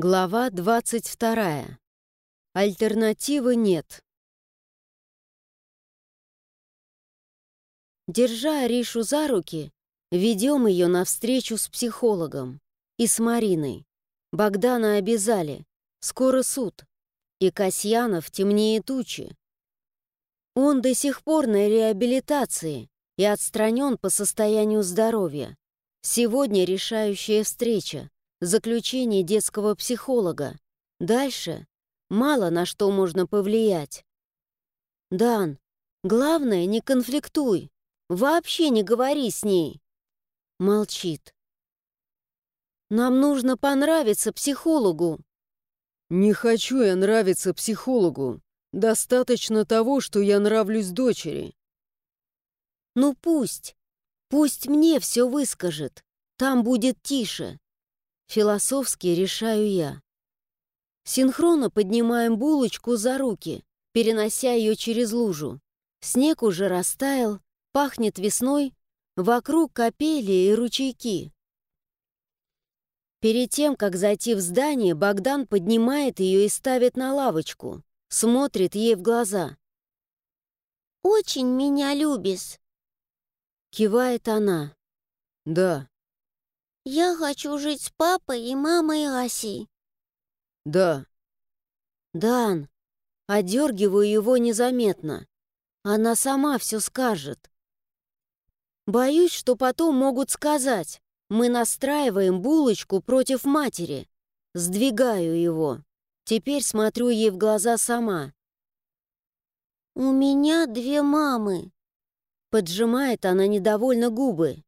Глава 22. Альтернативы нет. Держа Аришу за руки, ведем ее навстречу с психологом и с Мариной. Богдана обязали. Скоро суд. И Касьянов темнее тучи. Он до сих пор на реабилитации и отстранен по состоянию здоровья. Сегодня решающая встреча заключение детского психолога. Дальше мало на что можно повлиять. «Дан, главное, не конфликтуй. Вообще не говори с ней». Молчит. «Нам нужно понравиться психологу». «Не хочу я нравиться психологу. Достаточно того, что я нравлюсь дочери». «Ну пусть. Пусть мне все выскажет. Там будет тише. Философски решаю я. Синхронно поднимаем булочку за руки, перенося ее через лужу. Снег уже растаял, пахнет весной, вокруг капели и ручейки. Перед тем, как зайти в здание, Богдан поднимает ее и ставит на лавочку, смотрит ей в глаза. «Очень меня любишь», — кивает она. «Да». «Я хочу жить с папой и мамой Асей». «Да». «Дан». Одергиваю его незаметно. Она сама все скажет. Боюсь, что потом могут сказать. Мы настраиваем булочку против матери. Сдвигаю его. Теперь смотрю ей в глаза сама. «У меня две мамы». Поджимает она недовольно губы.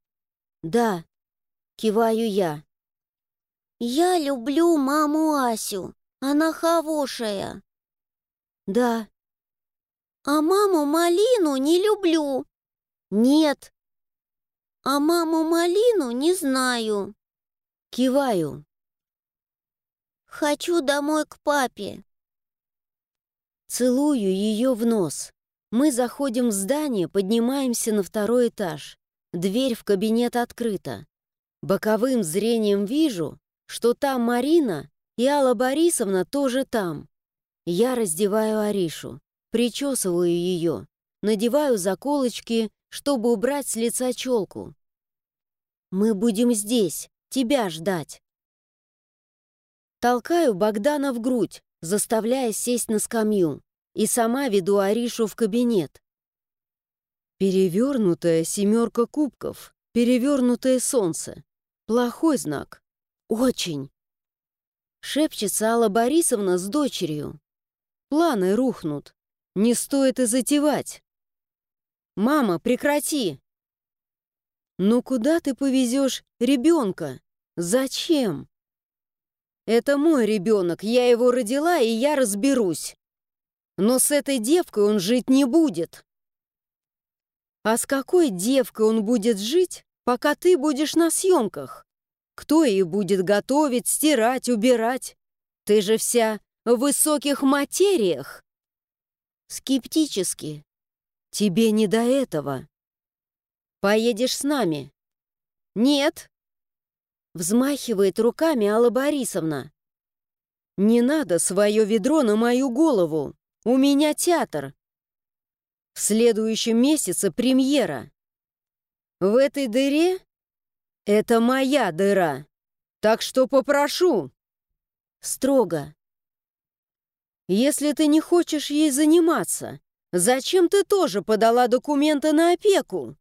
«Да, Киваю я. «Я люблю маму Асю. Она хорошая». «Да». «А маму Малину не люблю». «Нет». «А маму Малину не знаю». Киваю. «Хочу домой к папе». Целую ее в нос. Мы заходим в здание, поднимаемся на второй этаж. Дверь в кабинет открыта. Боковым зрением вижу, что там Марина и Алла Борисовна тоже там. Я раздеваю Аришу, причесываю ее, надеваю заколочки, чтобы убрать с лица челку. Мы будем здесь, тебя ждать. Толкаю Богдана в грудь, заставляя сесть на скамью, и сама веду Аришу в кабинет. Перевернутая семерка кубков, перевернутое солнце. Плохой знак. Очень. Шепчется Алла Борисовна с дочерью. Планы рухнут. Не стоит и затевать. Мама, прекрати. Ну куда ты повезешь ребенка? Зачем? Это мой ребенок, я его родила, и я разберусь. Но с этой девкой он жить не будет. А с какой девкой он будет жить, пока ты будешь на съемках? Кто ее будет готовить, стирать, убирать? Ты же вся в высоких материях. Скептически. Тебе не до этого. Поедешь с нами? Нет. Взмахивает руками Алла Борисовна. Не надо свое ведро на мою голову. У меня театр. В следующем месяце премьера. В этой дыре это моя дыра. Так что попрошу. Строго. Если ты не хочешь ей заниматься, зачем ты тоже подала документы на опеку?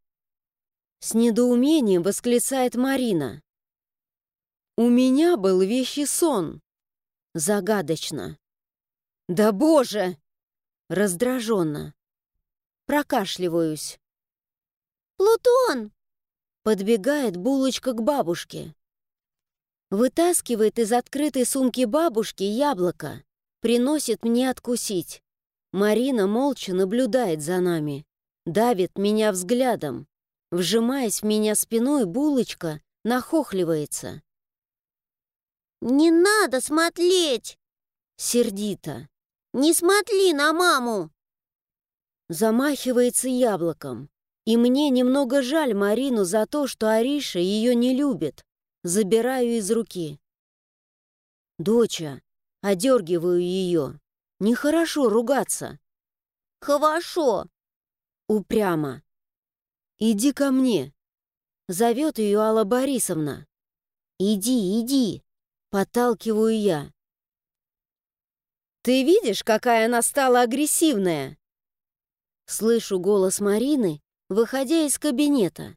С недоумением восклицает Марина. У меня был вещий сон. Загадочно. Да боже! Раздраженно. Прокашливаюсь. «Плутон!» Подбегает булочка к бабушке. Вытаскивает из открытой сумки бабушки яблоко. Приносит мне откусить. Марина молча наблюдает за нами. Давит меня взглядом. Вжимаясь в меня спиной, булочка нахохливается. «Не надо смотреть!» Сердито. «Не смотри на маму!» Замахивается яблоком. И мне немного жаль Марину за то, что Ариша ее не любит. Забираю из руки. Доча, одергиваю ее. Нехорошо ругаться. Хорошо. Упрямо. Иди ко мне. Зовет ее Алла Борисовна. Иди, иди. Подталкиваю я. Ты видишь, какая она стала агрессивная? Слышу голос Марины, выходя из кабинета.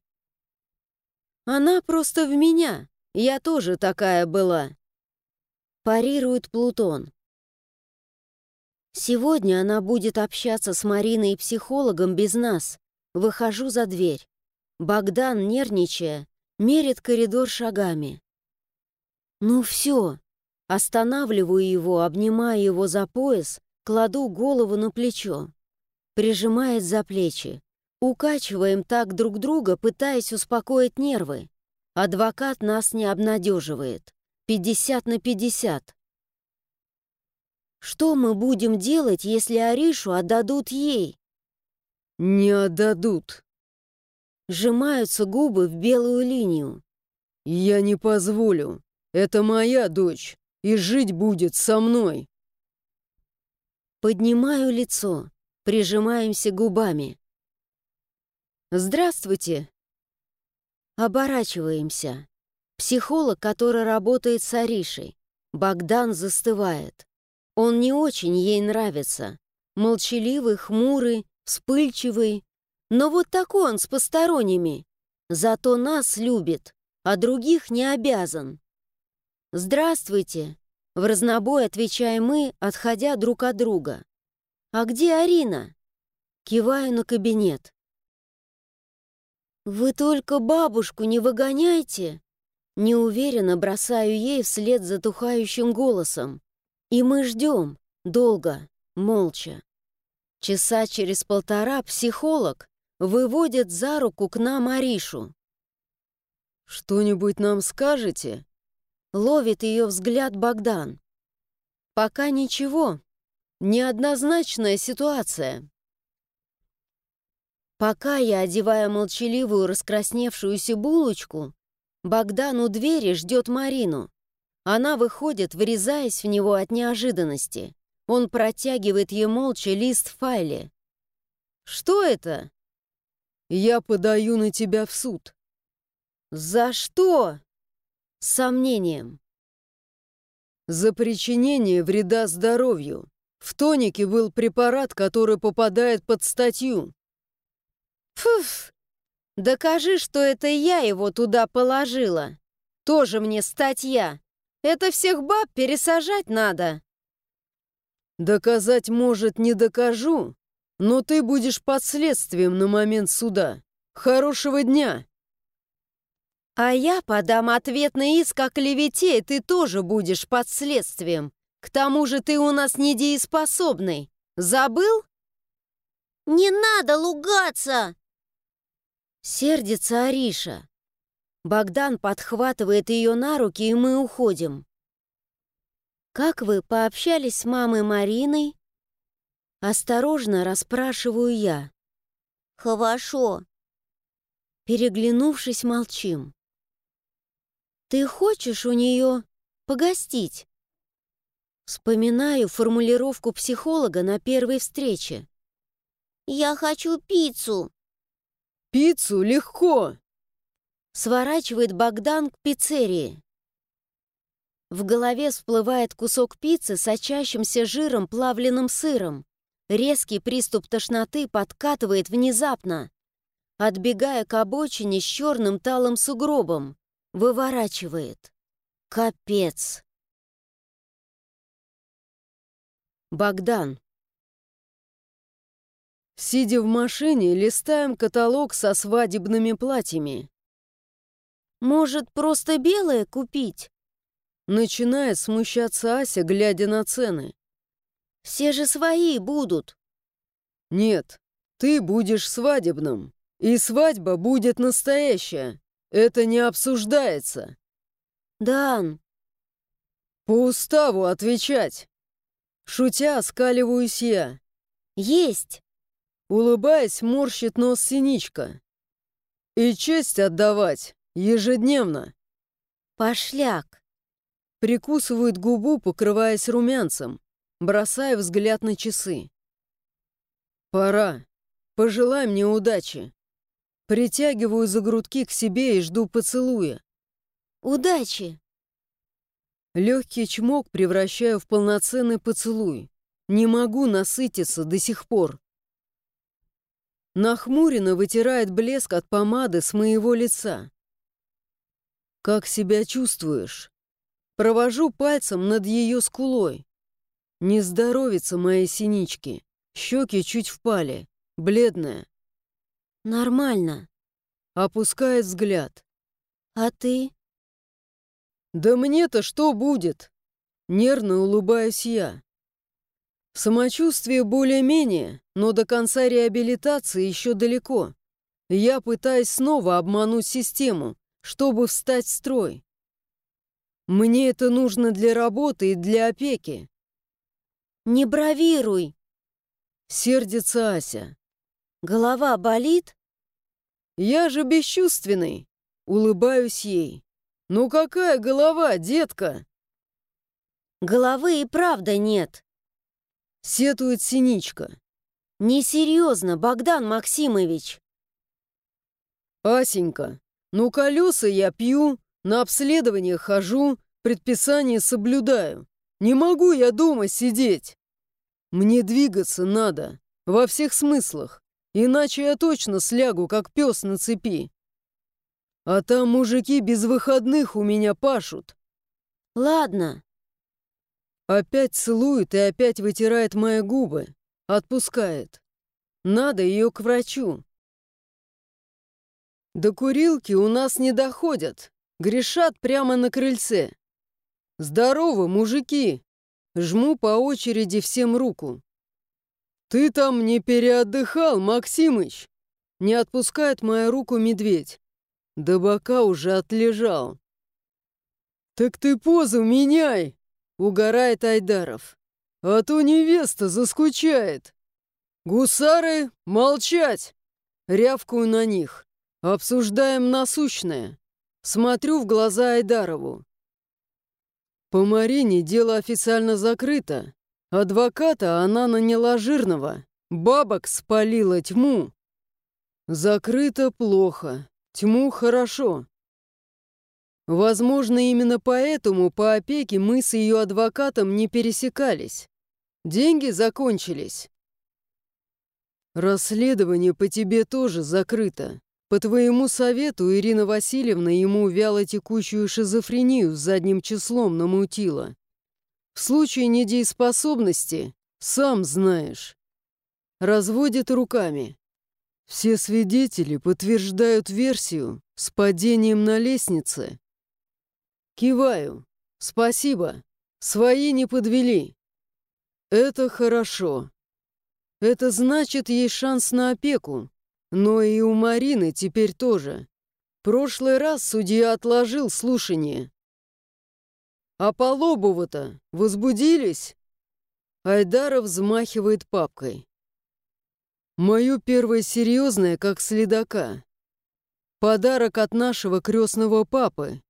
Она просто в меня. Я тоже такая была. Парирует Плутон. Сегодня она будет общаться с Мариной и психологом без нас. Выхожу за дверь. Богдан, нервничая, мерит коридор шагами. Ну все. Останавливаю его, обнимая его за пояс, кладу голову на плечо. Прижимает за плечи. Укачиваем так друг друга, пытаясь успокоить нервы. Адвокат нас не обнадеживает. 50 на 50. Что мы будем делать, если Аришу отдадут ей? Не отдадут. Сжимаются губы в белую линию. Я не позволю. Это моя дочь, и жить будет со мной. Поднимаю лицо, прижимаемся губами. «Здравствуйте!» Оборачиваемся. Психолог, который работает с Аришей. Богдан застывает. Он не очень ей нравится. Молчаливый, хмурый, вспыльчивый. Но вот такой он с посторонними. Зато нас любит, а других не обязан. «Здравствуйте!» В разнобой отвечаем мы, отходя друг от друга. «А где Арина?» Киваю на кабинет. «Вы только бабушку не выгоняйте!» Неуверенно бросаю ей вслед затухающим голосом. И мы ждем, долго, молча. Часа через полтора психолог выводит за руку к нам Аришу. «Что-нибудь нам скажете?» Ловит ее взгляд Богдан. «Пока ничего. Неоднозначная ситуация. Пока я одеваю молчаливую раскрасневшуюся булочку, Богдан у двери ждет Марину. Она выходит, врезаясь в него от неожиданности. Он протягивает ей молча лист в файле. «Что это?» «Я подаю на тебя в суд». «За что?» С сомнением. «За причинение вреда здоровью. В тонике был препарат, который попадает под статью. Фуф! Докажи, что это я его туда положила. Тоже мне статья. Это всех баб пересажать надо. Доказать, может, не докажу, но ты будешь под следствием на момент суда. Хорошего дня! А я подам ответный иск о клевете, и ты тоже будешь под следствием. К тому же ты у нас недееспособный. Забыл? Не надо лугаться! Сердится Ариша. Богдан подхватывает ее на руки, и мы уходим. «Как вы пообщались с мамой Мариной?» Осторожно расспрашиваю я. «Хорошо». Переглянувшись, молчим. «Ты хочешь у нее погостить?» Вспоминаю формулировку психолога на первой встрече. «Я хочу пиццу!» Пиццу легко!» Сворачивает Богдан к пиццерии. В голове всплывает кусок пиццы с очащимся жиром плавленным сыром. Резкий приступ тошноты подкатывает внезапно. Отбегая к обочине с черным талым сугробом, выворачивает. Капец. Богдан. Сидя в машине, листаем каталог со свадебными платьями. «Может, просто белое купить?» Начинает смущаться Ася, глядя на цены. «Все же свои будут». «Нет, ты будешь свадебным, и свадьба будет настоящая. Это не обсуждается». «Дан». «По уставу отвечать». Шутя, скаливаюсь я. «Есть». Улыбаясь, морщит нос синичка. И честь отдавать ежедневно. Пошляк. Прикусывает губу, покрываясь румянцем, бросая взгляд на часы. «Пора. Пожелай мне удачи». Притягиваю за грудки к себе и жду поцелуя. «Удачи!» Легкий чмок превращаю в полноценный поцелуй. Не могу насытиться до сих пор. Нахмуренно вытирает блеск от помады с моего лица. «Как себя чувствуешь?» Провожу пальцем над ее скулой. Не здоровится моей синички. Щеки чуть впали, бледная. «Нормально». Опускает взгляд. «А ты?» «Да мне-то что будет?» Нервно улыбаюсь я. Самочувствие более-менее, но до конца реабилитации еще далеко. Я пытаюсь снова обмануть систему, чтобы встать в строй. Мне это нужно для работы и для опеки. «Не бравируй!» Сердится Ася. «Голова болит?» «Я же бесчувственный!» Улыбаюсь ей. «Ну какая голова, детка?» «Головы и правда нет!» Сетует Синичка. «Несерьезно, Богдан Максимович!» «Асенька, ну колеса я пью, на обследование хожу, предписание соблюдаю. Не могу я дома сидеть. Мне двигаться надо, во всех смыслах, иначе я точно слягу, как пес на цепи. А там мужики без выходных у меня пашут. Ладно. Опять целует и опять вытирает мои губы. Отпускает. Надо ее к врачу. До курилки у нас не доходят. Грешат прямо на крыльце. Здорово, мужики! Жму по очереди всем руку. «Ты там не переотдыхал, Максимыч?» Не отпускает мою руку медведь. До бока уже отлежал. «Так ты позу меняй!» — угорает Айдаров. «А то невеста заскучает!» «Гусары, молчать!» Рявкую на них. Обсуждаем насущное. Смотрю в глаза Айдарову. По Марине дело официально закрыто. Адвоката она наняла жирного. Бабок спалила тьму. Закрыто плохо. Тьму хорошо. Возможно, именно поэтому по опеке мы с ее адвокатом не пересекались. Деньги закончились. Расследование по тебе тоже закрыто. По твоему совету Ирина Васильевна ему вяло текущую шизофрению с задним числом намутила. В случае недееспособности, сам знаешь, разводит руками. Все свидетели подтверждают версию с падением на лестнице. Киваю. Спасибо. Свои не подвели. Это хорошо. Это значит, есть шанс на опеку. Но и у Марины теперь тоже. Прошлый раз судья отложил слушание. А по Лобову-то возбудились? Айдаров взмахивает папкой. Мое первое серьезное, как следака. Подарок от нашего крестного папы.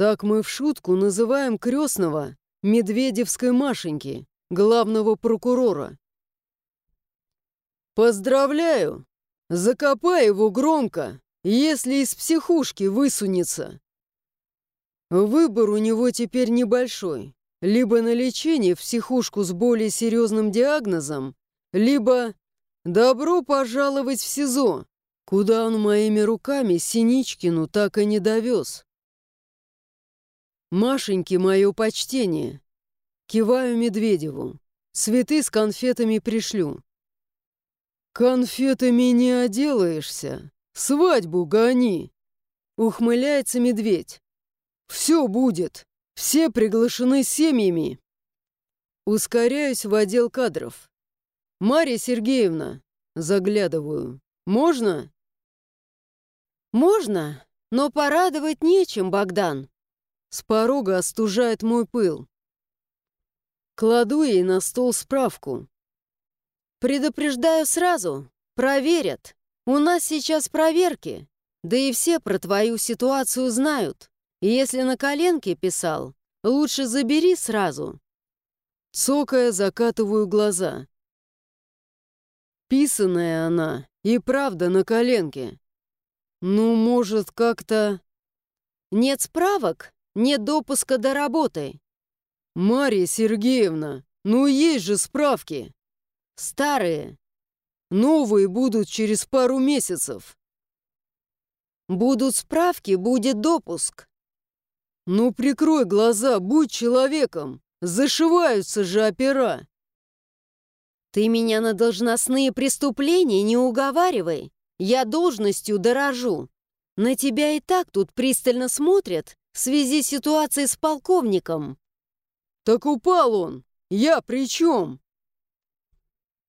Так мы в шутку называем крестного Медведевской Машеньки, главного прокурора. «Поздравляю! Закопай его громко, если из психушки высунется!» Выбор у него теперь небольшой. Либо на лечение в психушку с более серьезным диагнозом, либо «добро пожаловать в СИЗО», куда он моими руками Синичкину так и не довез. Машеньке мое почтение. Киваю Медведеву. Цветы с конфетами пришлю. «Конфетами не оделаешься. Свадьбу гони!» Ухмыляется медведь. «Все будет. Все приглашены семьями». Ускоряюсь в отдел кадров. «Марья Сергеевна!» Заглядываю. «Можно?» «Можно, но порадовать нечем, Богдан!» С порога остужает мой пыл. Кладу ей на стол справку. «Предупреждаю сразу. Проверят. У нас сейчас проверки. Да и все про твою ситуацию знают. Если на коленке писал, лучше забери сразу. Цокая, закатываю глаза. Писанная она и правда на коленке. Ну, может, как-то... Нет справок, нет допуска до работы. Мария Сергеевна, ну есть же справки. Старые. Новые будут через пару месяцев. Будут справки, будет допуск. Ну, прикрой глаза, будь человеком. Зашиваются же опера. Ты меня на должностные преступления не уговаривай. Я должностью дорожу. На тебя и так тут пристально смотрят в связи с ситуацией с полковником. Так упал он. Я при чем?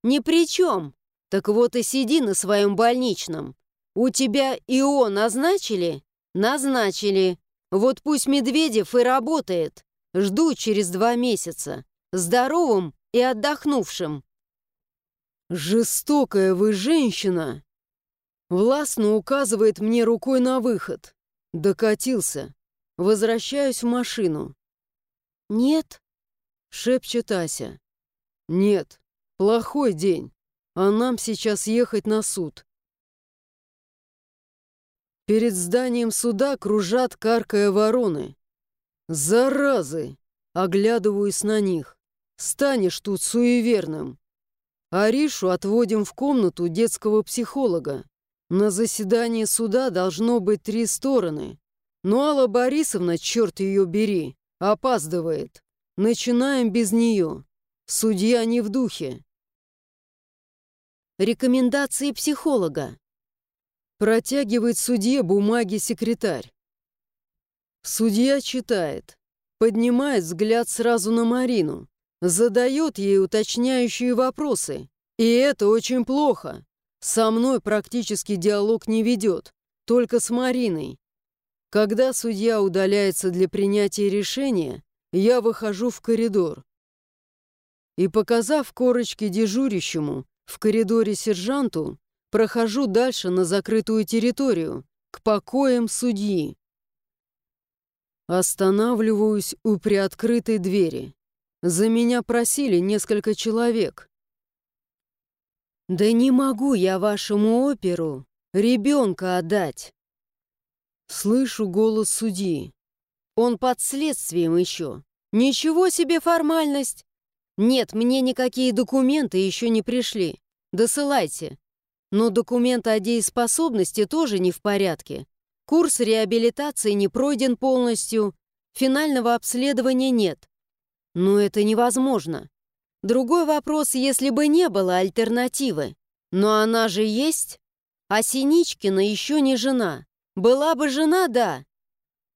Ни при чем. Так вот и сиди на своем больничном. У тебя ИО назначили? Назначили. Вот пусть Медведев и работает. Жду через два месяца. Здоровым и отдохнувшим. «Жестокая вы женщина!» Властно указывает мне рукой на выход. Докатился. Возвращаюсь в машину. «Нет», — шепчет Ася. «Нет, плохой день, а нам сейчас ехать на суд». Перед зданием суда кружат, каркая вороны. «Заразы!» — оглядываюсь на них. «Станешь тут суеверным!» Аришу отводим в комнату детского психолога. На заседании суда должно быть три стороны. Но Алла Борисовна, черт ее бери, опаздывает. Начинаем без нее. Судья не в духе. Рекомендации психолога. Протягивает судье бумаги секретарь. Судья читает. Поднимает взгляд сразу на Марину. Задает ей уточняющие вопросы. И это очень плохо. Со мной практически диалог не ведет, только с Мариной. Когда судья удаляется для принятия решения, я выхожу в коридор. И, показав корочки дежурящему в коридоре сержанту, прохожу дальше на закрытую территорию, к покоям судьи. Останавливаюсь у приоткрытой двери. За меня просили несколько человек. Да не могу я вашему оперу ребенка отдать. Слышу голос судьи. Он под следствием еще. Ничего себе формальность. Нет, мне никакие документы еще не пришли. Досылайте. Но документ о дееспособности тоже не в порядке. Курс реабилитации не пройден полностью. Финального обследования нет. Но это невозможно. Другой вопрос, если бы не было альтернативы. Но она же есть. А Синичкина еще не жена. Была бы жена, да.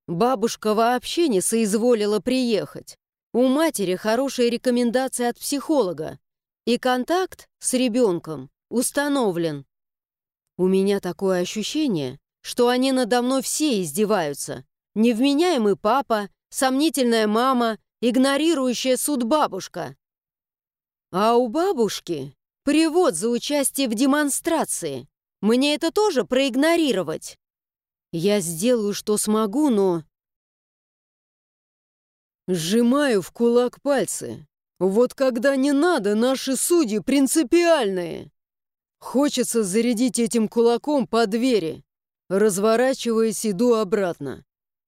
Бабушка вообще не соизволила приехать. У матери хорошая рекомендация от психолога. И контакт с ребенком установлен. У меня такое ощущение, что они надо мной все издеваются. Невменяемый папа, сомнительная мама игнорирующая суд бабушка. А у бабушки привод за участие в демонстрации. Мне это тоже проигнорировать. Я сделаю, что смогу, но... Сжимаю в кулак пальцы. Вот когда не надо, наши судьи принципиальные. Хочется зарядить этим кулаком по двери. Разворачиваясь, иду обратно.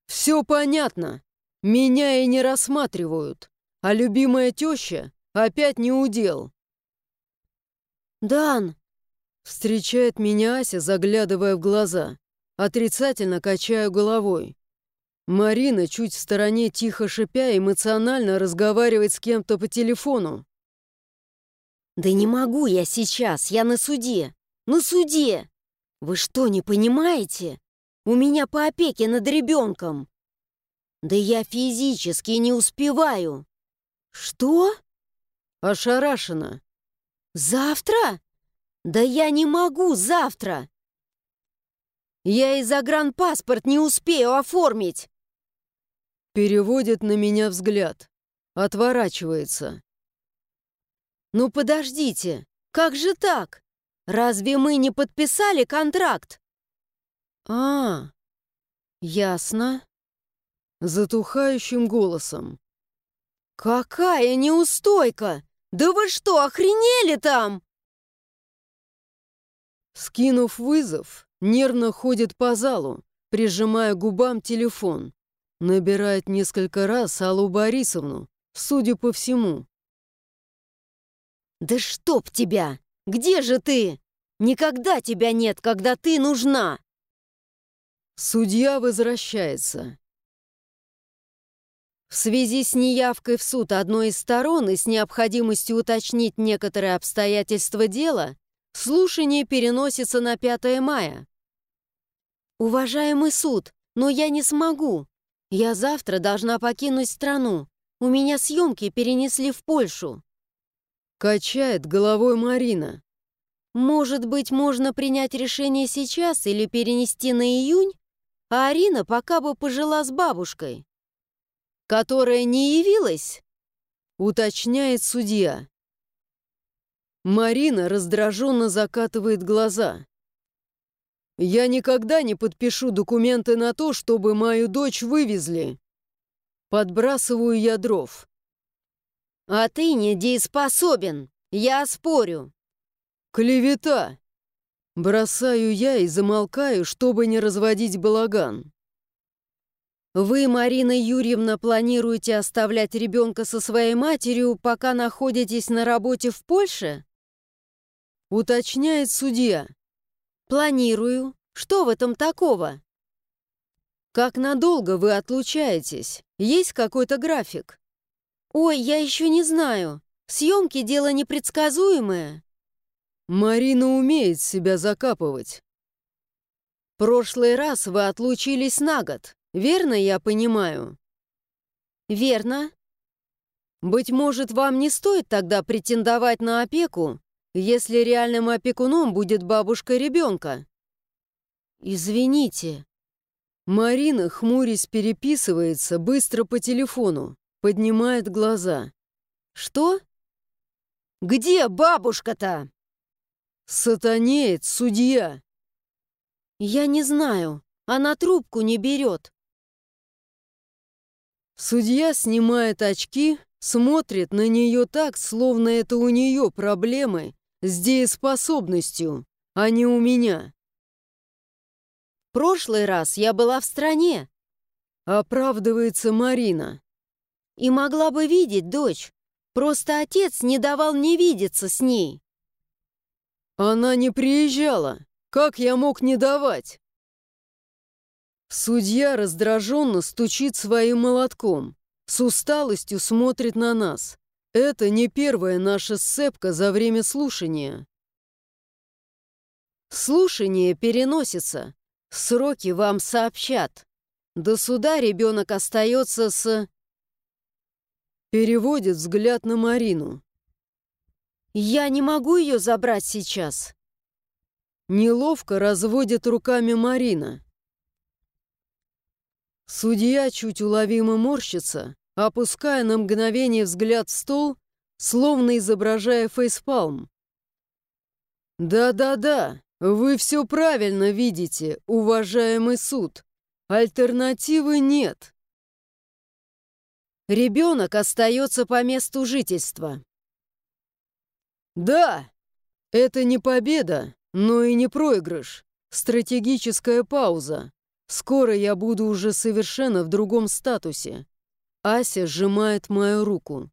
Все понятно. Меня и не рассматривают, а любимая теща опять не удел. «Дан!» Встречает меня Ася, заглядывая в глаза. Отрицательно качаю головой. Марина, чуть в стороне тихо шипя, эмоционально разговаривает с кем-то по телефону. «Да не могу я сейчас, я на суде! На суде! Вы что, не понимаете? У меня по опеке над ребенком! Да я физически не успеваю. Что? Ошарашена. Завтра? Да я не могу завтра. Я и загранпаспорт не успею оформить. Переводит на меня взгляд. Отворачивается. Ну подождите, как же так? Разве мы не подписали контракт? А, ясно. затухающим голосом. «Какая неустойка! Да вы что, охренели там?» Скинув вызов, нервно ходит по залу, прижимая губам телефон. Набирает несколько раз Аллу Борисовну, судя по всему. «Да чтоб тебя! Где же ты? Никогда тебя нет, когда ты нужна!» Судья возвращается. В связи с неявкой в суд одной из сторон и с необходимостью уточнить некоторые обстоятельства дела, слушание переносится на 5 мая. «Уважаемый суд, но я не смогу. Я завтра должна покинуть страну. У меня съемки перенесли в Польшу». Качает головой Марина. «Может быть, можно принять решение сейчас или перенести на июнь? А Арина пока бы пожила с бабушкой. Которая не явилась? Уточняет судья. Марина раздраженно закатывает глаза. Я никогда не подпишу документы на то, чтобы мою дочь вывезли. Подбрасываю я дров. А ты недееспособен, я спорю. Клевета. Бросаю я и замолкаю, чтобы не разводить балаган. Вы, Марина Юрьевна, планируете оставлять ребенка со своей матерью, пока находитесь на работе в Польше? Уточняет судья. Планирую. Что в этом такого? Как надолго вы отлучаетесь? Есть какой-то график? Ой, я еще не знаю. Съемки — дело непредсказуемое. Марина умеет себя закапывать. Прошлый раз вы отлучились на год, верно я понимаю? Верно. Быть может, вам не стоит тогда претендовать на опеку, если реальным опекуном будет бабушка ребенка? Извините. Марина, хмурясь, переписывается быстро по телефону, поднимает глаза. Что? Где бабушка-то? Сатанеет судья. Я не знаю. Она трубку не берет. Судья снимает очки, смотрит на нее так, словно это у нее проблемы с дееспособностью, а не у меня. Прошлый раз я была в стране. Оправдывается Марина. И могла бы видеть дочь. Просто отец не давал мне видеться с ней. Она не приезжала. Как я мог не давать? Судья раздраженно стучит своим молотком. С усталостью смотрит на нас. Это не первая наша сцепка за время слушания. Слушание переносится. Сроки вам сообщат. До суда ребенок остается с... Переводит взгляд на Марину. «Я не могу ее забрать сейчас!» Неловко разводит руками Марина. Судья чуть уловимо морщится, опуская на мгновение взгляд в стол, словно изображая фейспалм. «Да-да-да, вы все правильно видите, уважаемый суд. Альтернативы нет». Ребенок остается по месту жительства. Да, это не победа, но и не проигрыш. Стратегическая пауза. Скоро я буду уже совершенно в другом статусе. Ася сжимает мою руку.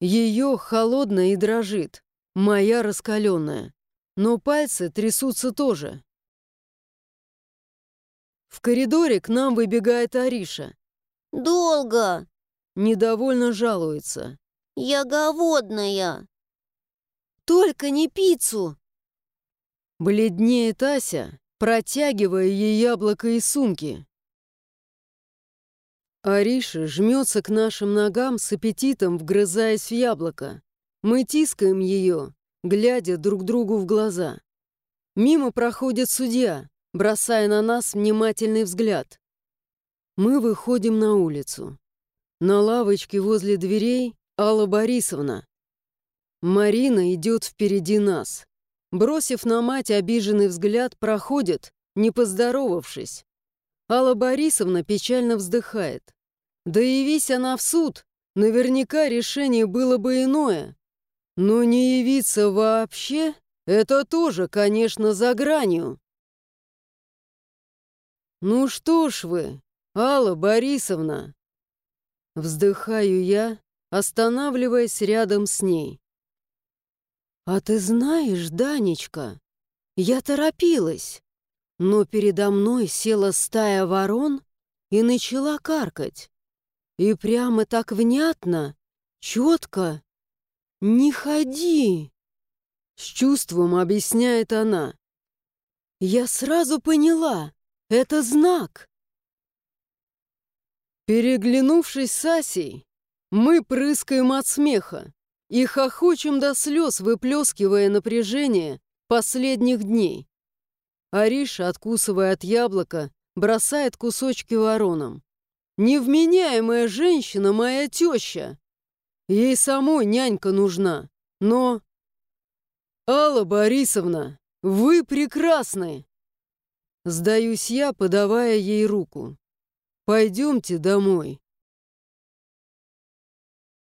Ее холодная и дрожит, моя раскаленная. Но пальцы трясутся тоже. В коридоре к нам выбегает Ариша. «Долго!» Недовольно жалуется. «Я голодная!» Только не пиццу!» Бледнеет Ася, протягивая ей яблоко из сумки. Ариша жмется к нашим ногам с аппетитом, вгрызаясь в яблоко. Мы тискаем ее, глядя друг другу в глаза. Мимо проходит судья, бросая на нас внимательный взгляд. Мы выходим на улицу. На лавочке возле дверей Алла Борисовна, Марина идет впереди нас. Бросив на мать обиженный взгляд, проходит, не поздоровавшись. Алла Борисовна печально вздыхает. Да явись она в суд, наверняка решение было бы иное. Но не явиться вообще — это тоже, конечно, за гранью. «Ну что ж вы, Алла Борисовна!» Вздыхаю я, останавливаясь рядом с ней. «А ты знаешь, Данечка, я торопилась, но передо мной села стая ворон и начала каркать. И прямо так внятно, четко. «Не ходи!» С чувством объясняет она. Я сразу поняла, это знак. Переглянувшись с Асей, мы прыскаем от смеха и хохочем до слез, выплескивая напряжение последних дней. Ариша, откусывая от яблока, бросает кусочки воронам. Невменяемая женщина моя теща. Ей самой нянька нужна, но... Алла Борисовна, вы прекрасны! Сдаюсь я, подавая ей руку. Пойдемте домой.